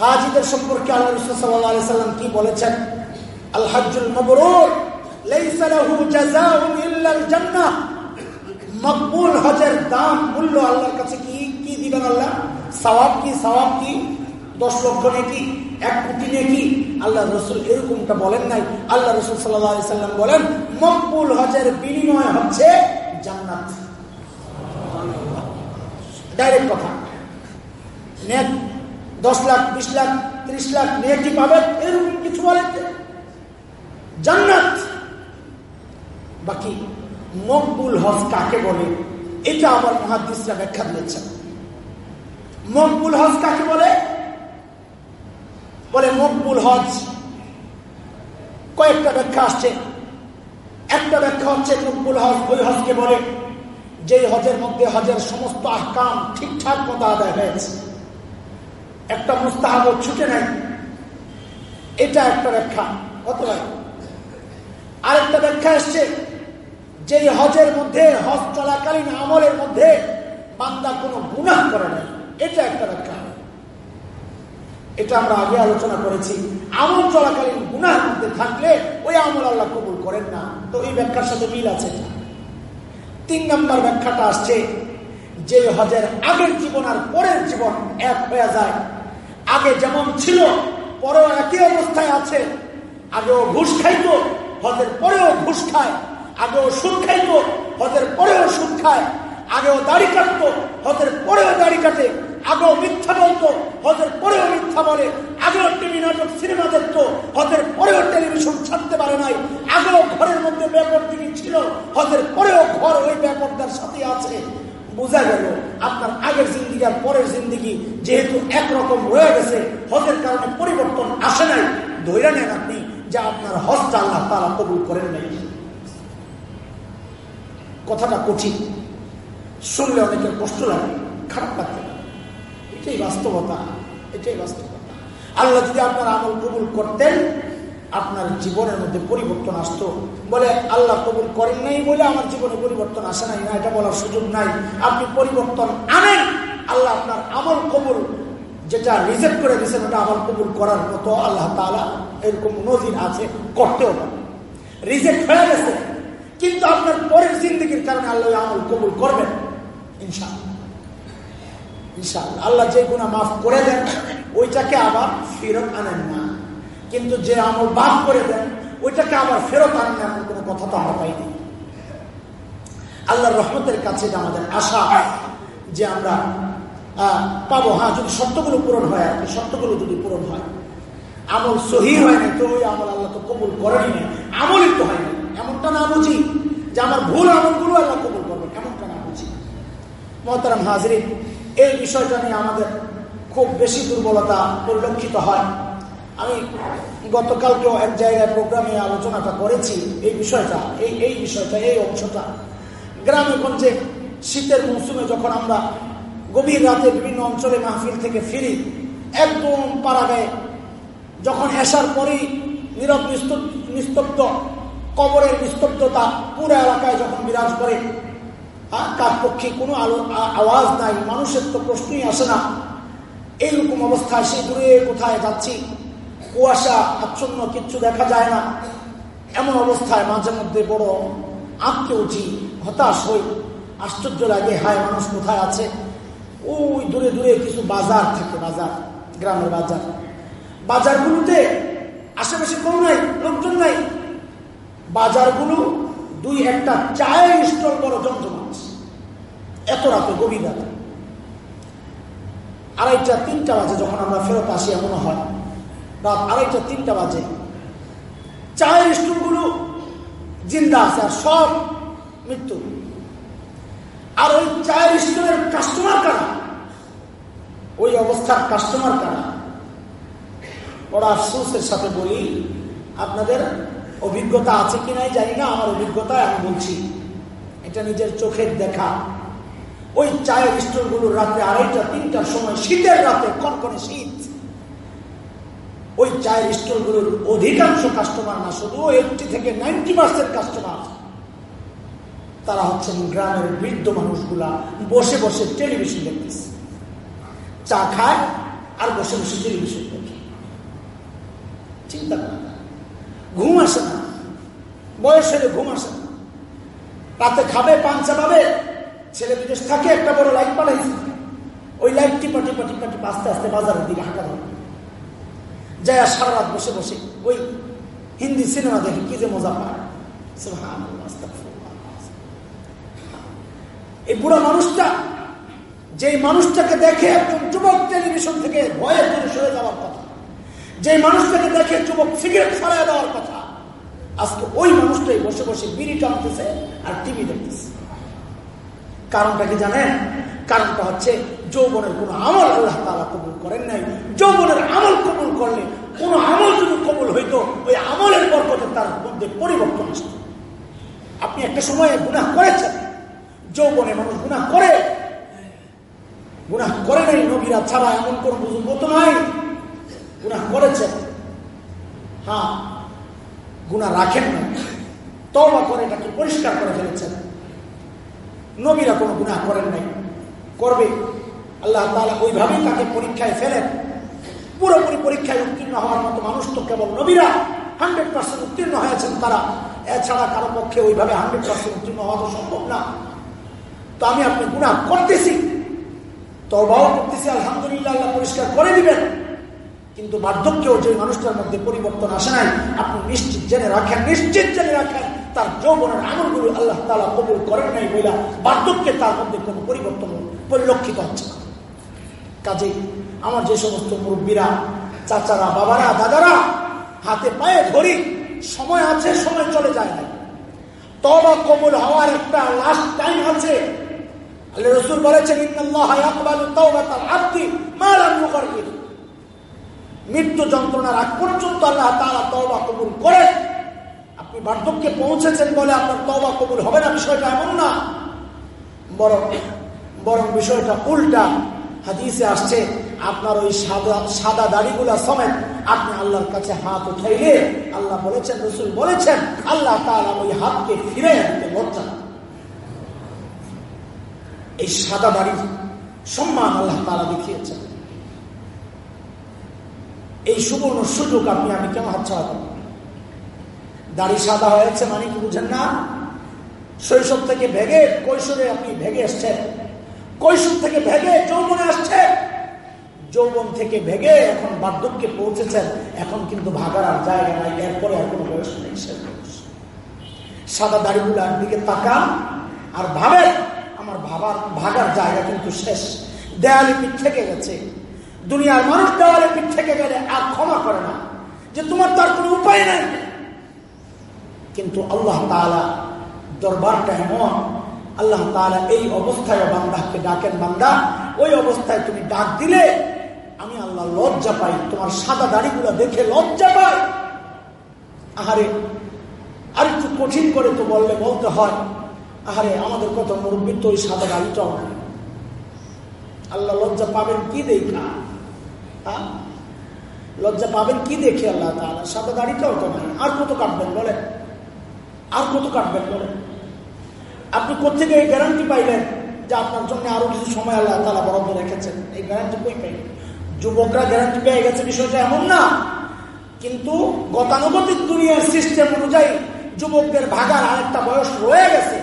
হাজিদের সম্পর্কে আল্লাহ সাল্লাম কি বলেছেন? আল হাজুল মবরুর মকবুল হজের দাম মূল্য আল্লাহর কাছে কি কি দিবেন আল্লাহ? সওয়াব কি সওয়াব কি? দশ লক্ষ নাকি? এক কোটি নাকি? আল্লাহ রসুল এরকমটা বলেন নাই। আল্লাহ রসুল সাল্লাম বলেন, মকবুল হজের বিনিময় হচ্ছে জান্নাত। ডাইরেক্ট কথা। নেট দশ লাখ, বিশ লাখ, ত্রিশ লাখ নেট পাবেন এরকম কিছু বলেন জান্নাত। বাকি মকবুল হজ কাকে বলে? এটা আবার মহাদিসরা ব্যাখ্যা দিয়েছেন। মকবুল হজ কাকে বলে? বলে মকবুল হজ কয়েকটা ব্যাখ্যা আসছে। একটা ব্যাখ্যা হচ্ছে মকবুল হজ ওই হজকে বলে যে হজের মধ্যে হজের সমস্ত আহকাম ঠিকঠাক মতো আদায় হয়েছে। একটা মুস্তাহাব ছুটে নাই। এটা একটা ব্যাখ্যা। অথবা আরেকটা ব্যাখ্যা এসছে যে হজের মধ্যে, হজ চলাকালীন আমলের মধ্যে বান্দা কোনো গুণাহ করে নাই এটা একটা ব্যাখ্যা। এটা আমরা আগে আলোচনা করেছি। আমল চলাকালীন গুনার মধ্যে থাকলে ওই আমল আল্লাহ কবুল করেন না। তো এই ব্যাখ্যার সাথে মিল আছে তিন নম্বর ব্যাখ্যাটা আসছে, যে হজের আগের জীবন আর পরের জীবন এক হয়ে যায়। আগে যেমন ছিল, পরেও একই অবস্থায় আছে। আগেও ঘুষ খাইত, হজের পরেও ঘুষ খায়। আগেও সুদ খাইত হজের পরেও সুদ খায় আগেও দাড়ি কাটতো হজের পরেও দাড়ি কাটে। আগেও মিথ্যা বলতো হজের পরেও মিথ্যা বলে। আগেও টিভি নাটক, সিনেমা দেখতো হজের পরেও টেলিভিশন ছাড়তে পারে নাই। আগেও ঘরের মধ্যে ব্যাপর দিকে ছিল, হজের পরেও ঘর ওই ব্যাপরদার সাথে আছে। বোঝা গেল, আপনার আগের জিন্দিগি আর পরের জিন্দিগি যেহেতু একরকম রয়ে গেছে, হজের কারণে পরিবর্তন আসে নাই। ধৈর্য নেন আপনি, যে আপনার হজটা আল্লাহ তারা কবুল করেন নাই। কথাটা কঠিন। শুনলে অনেকের কষ্ট লাগে, খারাপ লাগতে এটাই বাস্তবতা এটাই বাস্তবতা। আল্লাহ যদি আপনার আমল কবুল করতেন, আপনার জীবনের মধ্যে পরিবর্তন আসতো। বলে, আল্লাহ কবুল করেন নাই বলে আমার জীবনে পরিবর্তন আসে নাই। না, এটা বলার সুযোগ নাই। আপনি পরিবর্তন আনেন, আল্লাহ আপনার আমল কবুল, যেটা রিজেক্ট করে দিয়েছেন, ওটা আমল কবুল করার মতো আল্লাহ তালা এরকম নজির আছে, করতেও পারে রিজেক্ট হয়ে গেছে। কিন্তু আপনার পরের জিন্দগির কারণে আল্লাহ আমল কবুল করবেন। ইনশাআল্লাহ। ইনশাআল্লাহ। আল্লাহ যে গুণা মাফ করে দেন, ওইটাকে আবার ফেরত আনেন না। কিন্তু যে আমল বাদ করে দেন, ওইটাকে আবার ফেরত আনেন না এমন কোনো কথা তো আমরা পাইনি। আল্লাহর রহমতের কাছে আমাদের আশা যে আমরা পাবো হ্যাঁ যদি সত্যগুলো পূরণ হয় আর কি, সত্যগুলো যদি পূরণ হয়। আমল সহি হয়নি তো ওই আমল আল্লাহ তো কবুল করেনি আমলই তো হয়নি এমনটা না বুঝি। যে আমার ভুল আমলগুলো আল্লাহ কবুল করবেন এমনটা না বুঝি মহতারাম হাজরিন, এই বিষয়টা নিয়ে আমাদের খুব বেশি দুর্বলতা পরিলক্ষিত হয়। আমি গতকালকেও এক জায়গায় প্রোগ্রামে আলোচনাটা করেছি এই বিষয়টা, এই এই বিষয়টা, এই অংশটা। গ্রামে গঞ্জে শীতের মৌসুমে যখন আমরা গভীর রাতে বিভিন্ন অঞ্চলে মাহফিল থেকে ফিরি, একদম পাড়া গায়ে যখন এসার পরেই নীরব নিস্তব্ধ কবরের নিস্তব্ধতা পুরো এলাকায় যখন বিরাজ করে তার পক্ষে কোনো আলো আওয়াজ নাই, মানুষের তো প্রশ্নই আসে না। এইরকম অবস্থায় সে দূরে কোথায় যাচ্ছি? কুয়াশা, আচ্ছন্ন, কিচ্ছু দেখা যায় না। এমন অবস্থায় মাঝে মধ্যে বড় আঁককে উঠি, হতাশ হই, আশ্চর্য লাগে, হায়, মানুষ কোথায় আছে? ওই দূরে দূরে কিছু বাজার থাকে, বাজার, গ্রামের বাজার। বাজারগুলোতে আশেপাশে কেউ নাই, লোকজন নাই। বাজারগুলো, দুই একটা চায়ের স্টল বড় যন্ত্রমাস এত রাতে গভীর রাতে। আড়াইটা, তিনটা বাজে যখন আমরা ফেরত আসি এমন হয়। রাত আড়াইটা, তিনটা বাজে। চায়ের স্টুলগুলো জিন্দা আছে আর সব মৃত্যু। আর ওই চায়ের স্টলের কাস্টমার কারা? ওই অবস্থার কাস্টমার কারা? ওরা আফসোসের সাথে বলি, আপনাদের অভিজ্ঞতা আছে কি নাই জানি না, আমার অভিজ্ঞতায় আমি বলছি। এটা নিজের চোখের দেখা। ওই চায়ের স্টোরগুলোর রাত্রে আড়াইটা, তিনটার সময়, শীতের রাতে কন কনকনে শীত। ওই চায়ের স্টোরগুলোর অধিকাংশ কাস্টমার না, শুধু এইটি থেকে নাইনটি পার্সেন্ট কাস্টমার তারা হচ্ছেন গ্রামের বৃদ্ধ মানুষগুলা, বসে বসে টেলিভিশন দেখতেছে। চা খায় আর বসে বসে টেলিভিশন দেখে। চিন্তা করে ঘুম আসে না। বয়স হলে ঘুম আসে না। রাতে খাবে, পান চাপাবে, ছেলে বিদেশ থাকে, একটা বড় লাইট পাঠাইছে ওই লাইট টিপা টিপা টিপা টিপা আস্তে আস্তে বাজারের দিকে হাঁটা ধরে। যায় সারা রাত বসে বসে ওই হিন্দি সিনেমা দেখে কি যে মজা পায়। এই বুড়া মানুষটা যে মানুষটাকে দেখে একজন যুবক টেলিভিশন থেকে ভয়ে দূরে সরে যাওয়ার কথা। যে মানুষটাকে দেখে যুবক সিগারেট ছড়াই দেওয়ার কথা, আজকে ওই মানুষটাই বসে বসে বিড়ি টানতেছে আর টিভি দেখতেছে। কারণটা কি জানেন? কারণটা হচ্ছে যৌবনের কোন আমল আল্লাহ তালা কবুল করেন নাই। যৌবনের আমল কবুল করলে কোন আমল যদি কবুল হইতো, ওই আমলের বরকতে তার মধ্যে পরিবর্তন আসত। আপনি একটা সময়ে গুনাহ করেছেন, যৌবনে মানুষ গুনাহ করে। গুনাহ করে নাই নবীরা ছাড়া এমন কোন বুঝব নাই। গুনাহ করেছেন। হ্যাঁ গুণা রাখেন না। তবা করে এটাকে পরিষ্কার করে ফেলেছেন। নবীরা কোনো গুণা করেন নাই। করবে। আল্লাহ তালা ওইভাবেই তাকে পরীক্ষায় ফেলেন। পুরোপুরি পরীক্ষায় উত্তীর্ণ হওয়ার মতো মানুষ তো কেবল নবীরা। হান্ড্রেড পার্সেন্ট উত্তীর্ণ হয়েছেন তারা। এছাড়া কারও পক্ষে ওইভাবে হান্ড্রেড পার্সেন্ট উত্তীর্ণ হওয়া তো সম্ভব না। তো আমি আপনি গুণা করতেছি। তবাও করতেছি, আলহামদুলিল্লাহ, আল্লাহ পরিষ্কার করে দিবেন। কিন্তু বার্ধক্যেও যে মানুষটার মধ্যে পরিবর্তন আসে নাই, আপনি নিশ্চিত জেনে রাখেন, নিশ্চিত জেনে রাখেন, তার যৌবনের আমলগুলো আল্লাহ তালা কবুল করেন নাই বইলা বার্ধক্যে তার মধ্যে কোনো পরিবর্তন পরিলক্ষিত হচ্ছে না। কাজে আমার যে সমস্ত মুরব্বীরা, চাচারা, বাবারা, দাদারা, হাতে পায়ে ধরি, সময় আছে, সময় চলে যায় না তবা কবুল হওয়ার একটা লাস্ট টাইম আছে। আল্লাহ রসুল বলেছেন, ইন্নাল্লাহ ইয়াকবালু তাওবাতাল আবদি মা লাম মৃত্যু যন্ত্রণার আগ পর্যন্ত আল্লাহ তারা তবা কবুল করেন। আপনি বার্ধক্যে পৌঁছেছেন বলে আপনার তবা কবুল হবে না, বিষয়টা এমন না। বরং বরং বিষয়টা উল্টা। হাদিসে আসছে, আপনার ওই সাদা সাদা দাড়িগুলা সমেত আপনি আল্লাহর কাছে হাত উঠাইলে আল্লাহ বলেছেন, রসুল বলেছেন, আল্লাহ তারা ওই হাতকে ফিরে আনতে লজ্জা এই সাদা দাড়ির সম্মান আল্লাহ তারা দেখিয়েছেন। এই সুবর্ণ সুযোগ আপনি, আমি কেন হাতছাড়া দাড়ি সাদা হয়েছে মানে কি বুঝেন না? শৈশব থেকে ভেগে কৈশোরে আপনি ভেগে এসছেন। কৈশোর থেকে ভেগে যৌবনে আসছে যৌবন থেকে ভেগে এখন বার্ধক্যে পৌঁছেছেন। এখন কিন্তু ভাগার আর জায়গা নাই, এরপরে কোনো বয়স নেই সাদা দাড়িগুলার দিকে তাকান আর ভাবেন, আমার ভাবার, ভাগার জায়গা কিন্তু শেষ। দেয়ালে পিঠ থেকে গেছে। দুনিয়ার মানুষ দেওয়ালে পিঠ থেকে গেলে আর ক্ষমা করে না। যে তোমার তার কোনো উপায় নাই। কিন্তু আল্লাহ তালা দরবারটা এমন। আল্লাহ তালা এই অবস্থায় বান্দাকে ডাকেন, বান্দা, ওই অবস্থায় তুমি ডাক দিলে আমি আল্লাহ লজ্জা পাই। তোমার সাদা দাড়িগুলো দেখে লজ্জা পাই। আহারে, আর একটু কঠিন করে তো বললে বলতে হয়, আহারে, আমাদের কত মুরব্বী তো ওই সাদা দাড়িটাও আল্লাহ লজ্জা পাবেন কি দেখা হ্যাঁ? লজ্জা পাবেন কি দেখে আল্লাহ তাহলে সাদা দাড়িটাও তো নাই। আর কত কাটবেন বলেন? আর কত কাটবেন বলেন? আপনি কোথেকে এই গ্যারান্টি পাইলেন যে আপনার জন্য আরও কিছু সময় আল্লাহ তালা বরাদ্দ রেখেছেন? এই গ্যারান্টি কই পাই যুবকরা গ্যারান্টি পেয়ে গেছে, বিষয়টা এমন না। কিন্তু গতানুগতিক দুনিয়ার সিস্টেম অনুযায়ী যুবকদের ভাগার আরেকটা বয়স রয়ে গেছে।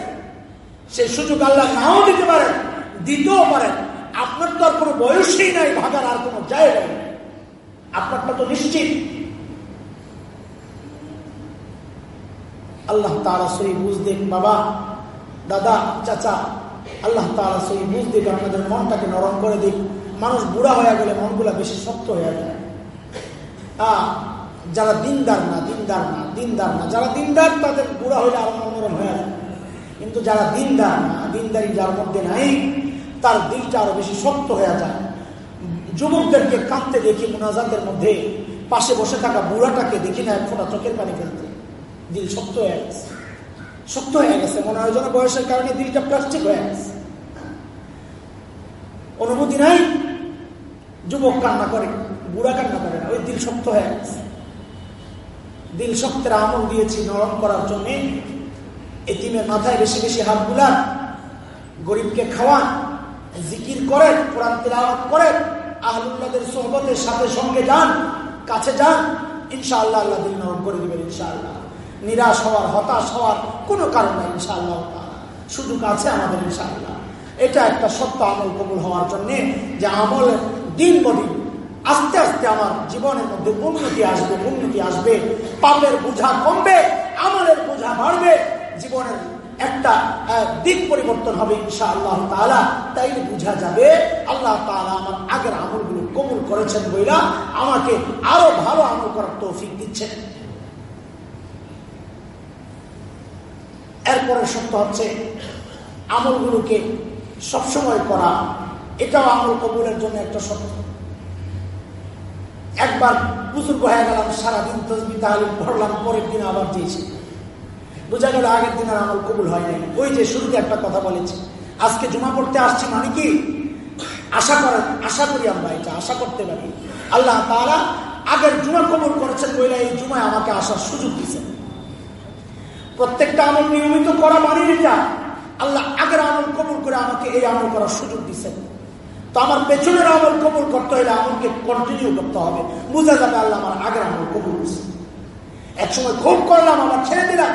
সেই সুযোগ আল্লাহ নাও দিতে পারেন, দিতেও পারেন। আপনার তো আর কোনো বয়সই নাই, ভাগার আর কোনো জায়গা নেই। আপনারটা তো নিশ্চিত। আল্লাহ তারা সই বুঝ দেখ বাবা, দাদা, চাচা, আল্লাহ তারা সই বুঝ দেখ আপনাদের মনটাকে নরম করে দিক। মানুষ বুড়া হয়ে গেলে মনগুলা বেশি শক্ত হয়ে যায়। যারা দিনদার না দিনদার না দিনদার না। যারা দিনদার, তাদের বুড়া হইলে আরও মনোরম হয়ে যায়। কিন্তু যারা দিনদার না, দিনদারি যার মধ্যে নাই তার দিলটা আরও বেশি শক্ত হয়ে যায়। যুবকদেরকে কাঁদতে দেখি মোনাজাতের মধ্যে পাশে বসে থাকা বুড়াটাকে দেখি না এক চোখের পানি ফেলতে দিল শক্ত হয়ে গেছে। শক্ত হয়ে গেছে। মনে হয় বয়সের কারণে দিলটা প্লাস্টিক হয়ে গেছে। অনুমতি নাই? যুবক কান্না করে, বুড়া কান্না করে না। ওই দিল শক্ত হয়ে গেছে। দিল শক্তের আমল দিয়েছি নরম করার জন্য। এতিমের মাথায় বেশি বেশি হাত বুলান। গরিবকে খাওয়ান। জিকির করেন, কোরআন তেলাওয়াত করেন আহলুল্লাদের সোহবতের সাথে সঙ্গে যান, কাছে যান, ইনশাআল্লাহ আল্লাহ দিন নরম করে দিবেন ইনশাআল্লাহ। নিরাশ হওয়ার, হতাশ হওয়ার কোনো কারণ নাই ইনশাআল্লাহ সুযোগ আছে আমাদের ইনশাআল্লাহ। এটা একটা সত্য আমল কবুল হওয়ার জন্যে যে আমল দিন বদিন আস্তে আস্তে আমার জীবনের মধ্যে উন্নতি আসবে উন্নতি আসবে। পাপের বোঝা কমবে, আমলের বোঝা বাড়বে, জীবনের একটা দিক পরিবর্তন হবে ইনশা আল্লাহ তালা তাই বোঝা যাবে, আল্লাহ তালা আমার আগের আমলগুলো কবুল করেছেন বইরা আমাকে আরও ভালো আমল করার তৌফিক দিচ্ছেন। এরপরে সত্য হচ্ছে, আমলগুলোকে সবসময় করা, এটাও আমল কবুলের জন্য একটা সত্য। একবার বুজুর্গ হয়ে গেলাম, সারাদিন তসবি তাহলে ভরলাম পরের দিন আবার দিয়েছি। বোঝা গেল আগের দিনের আমল কবুল হয় নাই। ওই যে শুরুতে একটা কথা বলেছি। আজকে জমা পড়তে আসছি মানে কি? আশা করেন, আশা করি আমরা এটা, আশা করতে পারি। আল্লাহ তারা আগের জুমা কবুল করেছেন বইলে এই জুমায় আমাকে আসার সুযোগ দিচ্ছেন প্রত্যেকটা আমল নিয়মিত করা মানে এটা। আল্লাহ আগের আমল কবুল করে আমাকে এই আমল করার সুযোগ দিচ্ছেন তো আমার পেছনের আমল কবুল করতে হলে আমলকে কন্টিনিউ করতে হবে। বুঝা যাবে আল্লাহ আমার আগের আমল কবুল করছে। একসময় খুব করলাম, আমার ছেড়ে দিলাম।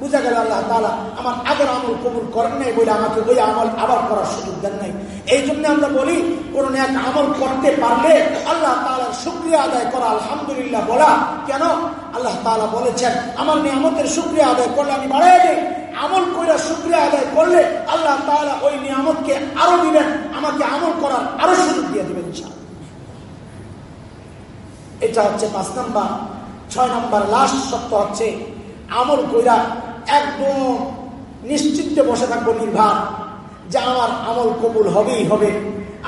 বুঝা গেল আল্লাহ তালা আমার আগের আমল কবুল করেন নাই বলে আমাকে ওই আমল আবার করার সুযোগ দেন নাই। এই জন্য আমরা বলি, কোন এক আমল করতে পারলে আল্লাহ তালার শুক্রিয়া আদায় করা আলহামদুলিল্লাহ বলা। কেন? আল্লাহ তালা বলেছেন, আমার নিয়ামতের শুক্রিয়া আদায় করলে আমি বাড়াই দিই। আমল করে শুক্রিয়া আদায় করলে আল্লাহ তালা ওই নিয়ামতকে আরও দিবেন, আমাকে আমল করার আরও সুযোগ দিয়ে দিবেন এটা হচ্ছে পাঁচ নাম্বার। ছয় নাম্বার লাস্ট সত্য হচ্ছে আমল কইরা একদম নিশ্চিত বসে থাকব নির্ভার যে আমার আমল কবুল হবেই হবে।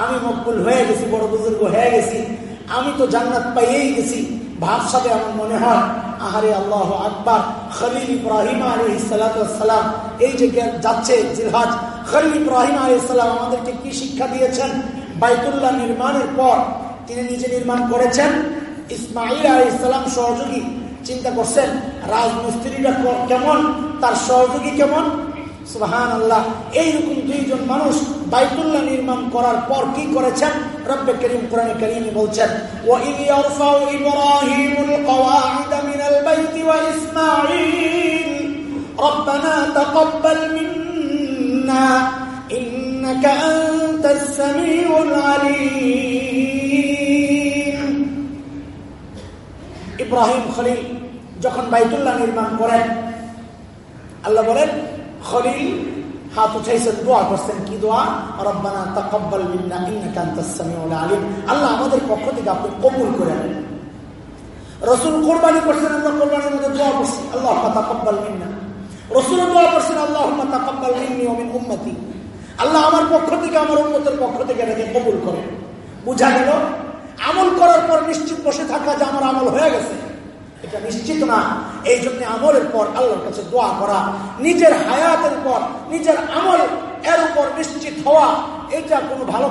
আমি মকবুল হয়ে গেছি, বড় বুজুর্গ হয়ে গেছি। আমি তো জান্নাত পাইয়েই গেছি। ভাবসাবে আমার মনে হয়, আহারে আল্লাহ আকবর, খলিল ইব্রাহিম আলী সালাম, এই যে যাচ্ছে, জিলহাজ, খলিল ইব্রাহিম আলী সালাম আমাদেরকে কি শিক্ষা দিয়েছেন? বাইতুল্লাহ নির্মাণের পর তিনি নিজে নির্মাণ করেছেন। ইসমাইল আলী ইসলাম সহযোগী চিন্তা করছেন রাজমিস্ত্রিটা কেমন তার সহযোগী কেমন সুহান আল্লাহ এইরকম দুইজন মানুষ বাইতুল্লাহ নির্মাণ করার পর কি করেছেন রব্বে করিম কোরআন করিম বলছেন وَإِذْ يَرْفَعُ إِبْرَاهِيمُ الْقَوَاعِدَ مِنَ الْبَيْتِ وَإِسْمَاعِيلُ رَبَّنَا تَقَبَّلْ مِنَّا إِنَّكَ أَنْتَ السَّمِيعُ الْعَلِيمُ ইব্রাহিম খলিল যখন বাইতুল্লাহ নির্মাণ করেন, আল্লাহ বলেন, খলিল, হাত উঠাইছেন দোয়া করছেন। কি দোয়া? রব্বানা তাকাব্বাল মিন্না ইন্নাকা আল্লাহ আমাদের পক্ষ থেকে আপনি কবুল করে রসুল কোরবানি করছেন, আমরা কোরবানির মধ্যে দোয়া করছি, আল্লাহ তাকাব্বাল মিন্না। রসুল দোয়া করছেন, আল্লাহ তাকাব্বাল মিন্নি ওয়া উম্মতি। আল্লাহ আমার পক্ষ থেকে, আমার উম্মতের পক্ষ থেকে এটাকে কবুল করে বুঝা গেল? আমল করার পর নিশ্চিত বসে থাকা যে আমার আমল হয়ে গেছে। এটা নিশ্চিত না। এই জন্য আমলের পর আল্লাহর কাছে দোয়া করা, নিজের হায়াতের পর, নিজের আমল এর উপর নিশ্চিত হওয়া, এটা কোনো ভালো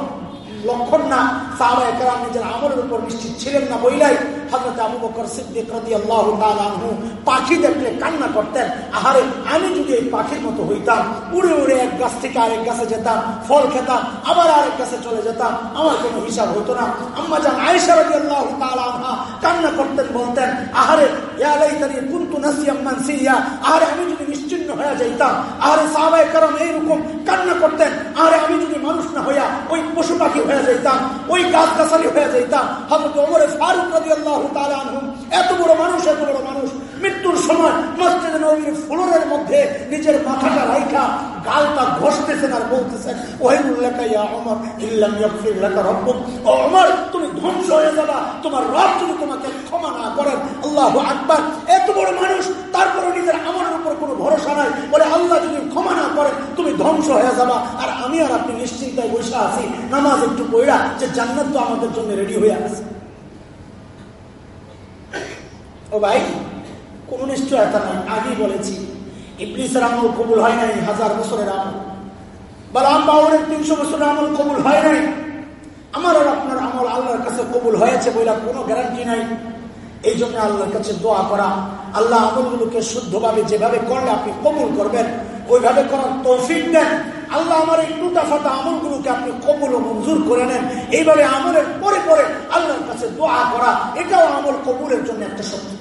লক্ষণ না। তারা একরাম নিজের আমলের উপর নিশ্চিত ছিলেন না বইলাই। হজরত আবু বকর সিদ্দিক রাদি আল্লাহ তালু পাখি দেখলে কান্না করতেন। আহারে, আমি যদি এই পাখির মতো হইতাম, উড়ে উড়ে এক গাছ থেকে আরেক গাছে যেতাম, ফল খেতাম, আবার আরেক গাছে চলে যেতাম, আমার কোনো হিসাব হতো না। আম্মা যান আয়েশা রাদি আল্লাহ তালা কান্না করতেন, বলতেন, আহারে ইয়ালাইতানি কুনতু নাসিয়াম মানসিয়া, আহারে, আমি যদি নিশ্চিন্ন হয়ে যাইতাম, আহারে সাহাবায়ে কারণ এইরকম কান্না করতেন, আহারে, আমি যদি মানুষ না হইয়া ওই পশু পাখি হয়ে যাইতাম, ওই গাছ গাছালি হয়ে যাইতাম, হযরত ওমর ফারুক রাদিয়াল্লাহু এত বড় মানুষ, এত বড় মানুষ। মৃত্যুর সময় মসজিদ নবীর ফ্লোরের মধ্যে নিজের মাথাটা রাইখা গালটা ঘষতেছেন আর বলতেছেন তুমি ধ্বংস হয়ে যাবা। তোমার রব তোমাকে ক্ষমা না করেন, আল্লাহ আকবার। এত বড় মানুষ তারপরে নিজের আমলের উপর কোনো ভরসা নাই। বলে, আল্লাহ যদি ক্ষমা না করেন, তুমি ধ্বংস হয়ে যাবা। আর আমি আর আপনি নিশ্চিন্তায় বসে আছি, নামাজ একটু পড়া, যে জান্নাত তো আমাদের জন্য রেডি হয়ে আছে। ও ভাই, কোন নিশ্চয়তা নাই আগেই বলেছি। ইবলিসের আমল কবুল হয় নাই, হাজার বছরের আমল। বালাম বাউরের তিনশো বছরের আমল কবুল হয় নাই। আমার আর আপনার আমল আল্লাহর কাছে কবুল হয়েছে বলে কোনো গ্যারান্টি নাই। এই জন্য আল্লাহর কাছে দোয়া করা, আল্লাহ আমলগুলোকে শুদ্ধভাবে যেভাবে করলে আপনি কবুল করবেন, ওইভাবে করার তৌফিক দেন। আল্লাহ আমার এই টুটাফাটা আমলগুলোকে আপনি কবুল ও মঞ্জুর করে নেন। এইভাবে আমলের পরে পরে আল্লাহর কাছে দোয়া করা, এটাও আমল জন্য একটা সত্য।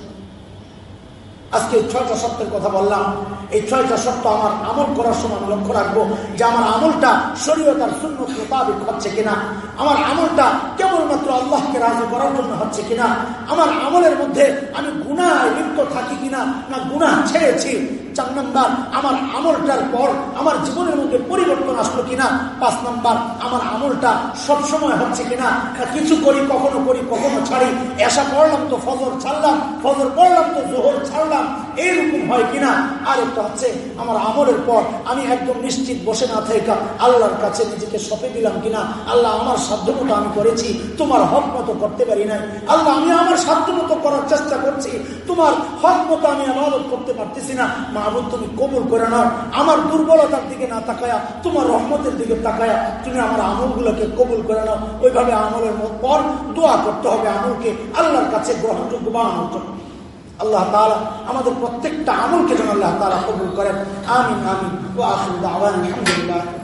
আজকে এই ছয়টা সত্যের কথা বললাম। এই ছয়টা সত্য আমার আমল করার সময় আমি লক্ষ্য রাখব যে আমার আমলটা শরীয়তার শূন্য মোতাবিক হচ্ছে কিনা, আমার আমলটা কেবলমাত্র আল্লাহকে রাজি করার জন্য হচ্ছে কিনা, আমার আমলের মধ্যে আমি গুণায় লিপ্ত থাকি কিনা না গুণা ছেড়েছি? চার নম্বর, আমার আমলটার পর আমার জীবনের মধ্যে পরিবর্তন আসলো কিনা? পাঁচ নম্বর, আমার আমলটা সবসময় হচ্ছে কিনা? কিছু করি, কখনো করি, কখনো ছাড়ি। এসা পড়লাম তো ফজর ছাড়লাম, ফজর পড়লাম তো জোহর ছাড়লাম। এইরকম হয় কিনা? আর একটা হচ্ছে, আমার আমলের পর আমি একদম নিশ্চিত বসে না থাকা আল্লাহর কাছে নিজেকে সপে দিলাম কিনা? আল্লাহ আমার সাধ্য মতো আমি করেছি, তোমার হক মতো করতে পারি নাই। আল্লাহ, আমি আমার সাধ্য মতো করার চেষ্টা করছি, তোমার হক মতো আমি আমাদত করতে পারতেছি না। মাহবুদ তুমি কবুল করে নাও। আমার দুর্বলতার দিকে না তাকায়া, তোমার রহমতের দিকে তাকায়া তুমি আমার আমলগুলোকে কবুল করে নাও। ওইভাবে আমলের পর দোয়া করতে হবে আমলকে আল্লাহর কাছে গ্রহণযোগ্য বানানোর জন্য। আল্লাহ তালা আমাদের প্রত্যেকটা আমলকে যেন আল্লাহ তালা কবুল করেন। আমিন আমিন। ও আসুন আলহামদুলিল্লাহ।